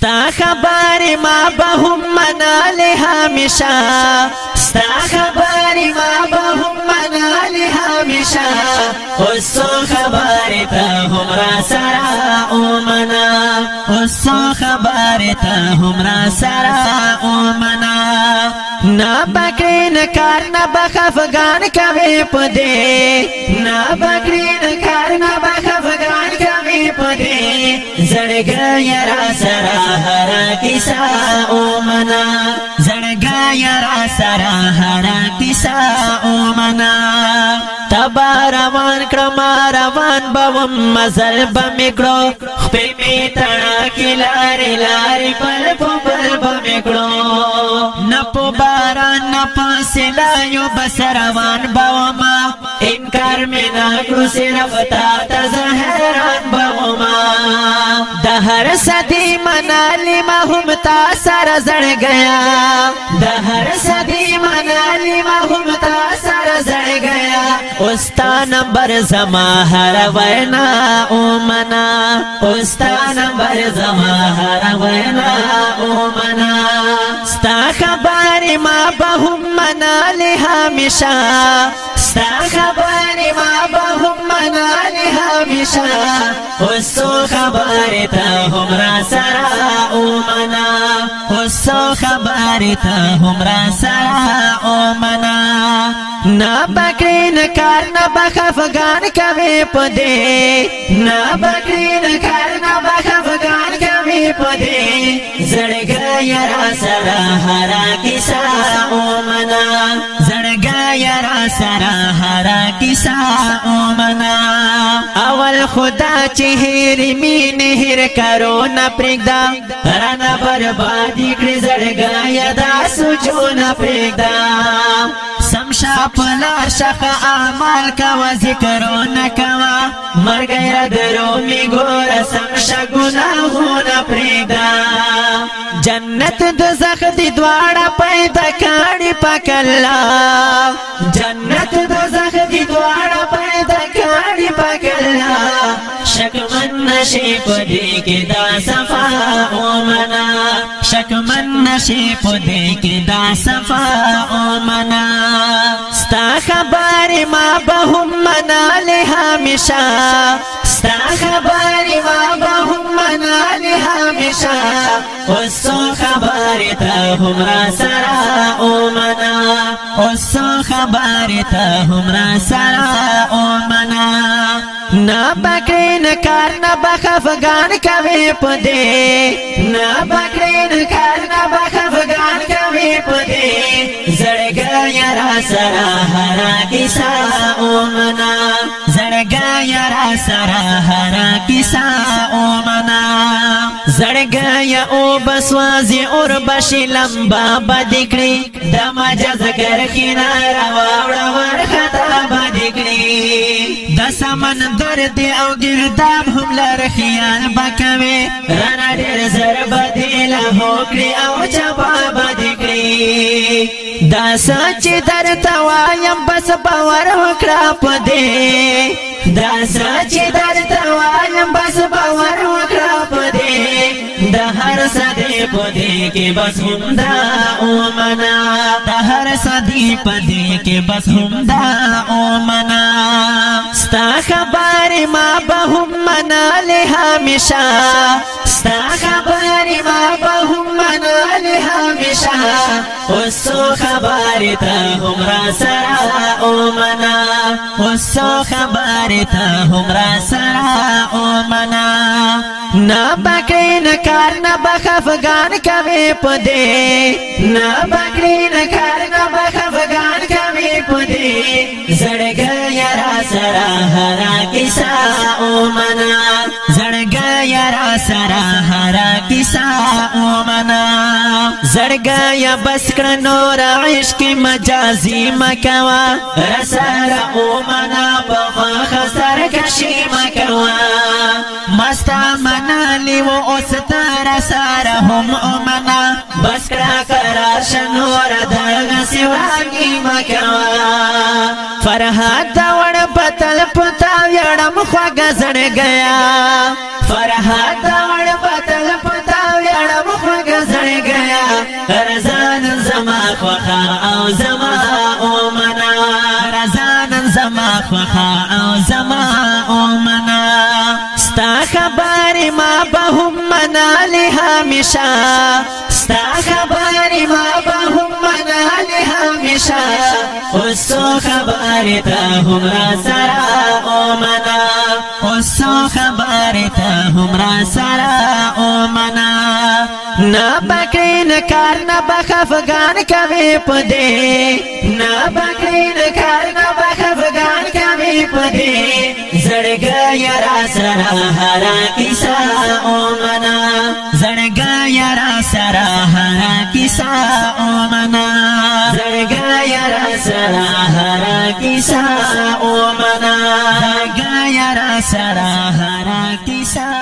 ستا خبر ما به هم منال همیشه ستا خبر ما به هم منال همیشه خسو خبر تا هم را سرا اومنا خسو خبر تا هم را سرا اومنا نا بکرین کار نا بخفگان کوي پدې نا بکرین زړګي را سره هر کیسه او منا زړګي را سره هر کیسه او منا تبا روان کړم روان بوم مزل بمکړو خپې می تڼا کې لارې لارې پر پر بمکړو نپو باران نپا سلایو بس روان بوما انکار می نه کړو صرف تا ته زه هر صدی منالی ما هم تا سر زړ گیا د هر صدی منالی ما هم تا سر زړ گیا اوستا نمبر زما هر وینا او منا اوستا نمبر زما هر وینا او منا ستا خبر ما به هم منالی همیشه ستا خبرې ما به هم منانې همیشه اوس څو خبرې ته هم را سره ومنه اوس څو خبرې ته هم را سره ومنه نا بکرین کار نا بخفگان کمی پدی نا بکرین کار نا بخفگان کمی پدی زڑگا یرا سرا حرا کسا اومنا سرا هرا کسا اومنا اول خدا چهر می نهر کرو نا پرگدا رانا بربادی کری زڑگایا دا سجو نا پرگدا سمشا پلا شخ آمال کوا ذکرو نا کوا مرگی را درو می گورا سمشا گناہو نا جنت د زخ دی دواړه پیدا کړي پاک الله جنت د زخ دی دواړه پیدا کړي پاک الله شکمن نشي پدې کې دا صفا او منا شکمن نشي پدې کې دا صفا او منا ستا خبر ما به هم منا له همیشه ستا خبر ما به مانا لی همیشا خسو خبری تا هم را سرا اومنا خسو خبری تا هم را سرا اومنا نا بکرین کار نا بخفگان کوي پدې نا بکرین کار نا بخفگان کوي پدې زړګا یارا سرا هرا کیسا اومنا زړګا یارا سرا هرا کیسا اومنا زړګیا او بسوازي اور بشي لمبا بدکړي د مجاز کر کینار واوړ ورختا بدکړي د سمندر دی او ګرداب هم لر خیال بکوي رانا ډېر زر بدی له هوکړي او چبا بدکړي دا سچ درته وایم بس باور وکړه پدې دا سچ درته सदी पदे के बस हुमदा ओ मना हर सदी पदे के बस हुमदा ओ मना स्ता खबर माँ बहुम मना ले हमेशा स्ता खबर माँ बहुम मना ले हमेशा उसो खबर था हमरा सरा ओ मना उसो खबर था हमरा सरा ओ मना نه بکرین کار نه بخفغان کمی پدې نه بکرین کار نه بخفغان کمی پدې زړګل یارا سرا هرا کیسا او منا زړګل یارا سرا هرا کیسا او منا زړګا یا بس کړه نور عشق مجازي مکوا رسرا او منا په خسر کشي مکوا مستا منالی و اوستار سارا هم امنا بس کرا کرا شنور دغا سواگی مکوا فرحات دور پتل پتا ویڑم خواگ زڑ گیا فرحات دور پتل پتا ویڑم خواگ زڑ گیا رزان زما خوخا او زما امنا رزان زما خوخا او زما امنا خبر ما به هم منالی همیشه ستا خبر ما به هم منالی همیشه خسو خبر تا هم را سرا اومنا خسو خبر تا هم را سرا اومنا نه بکین کار نه بخفگان کوي پدې نه بکرین کار نه بخفغان کمی پدی زړګا یرا سره هارا کیسا او منا زړګا یرا سره هارا کیسا او منا زړګا یرا سره هارا کیسا او منا زړګا یرا سره هارا کیسا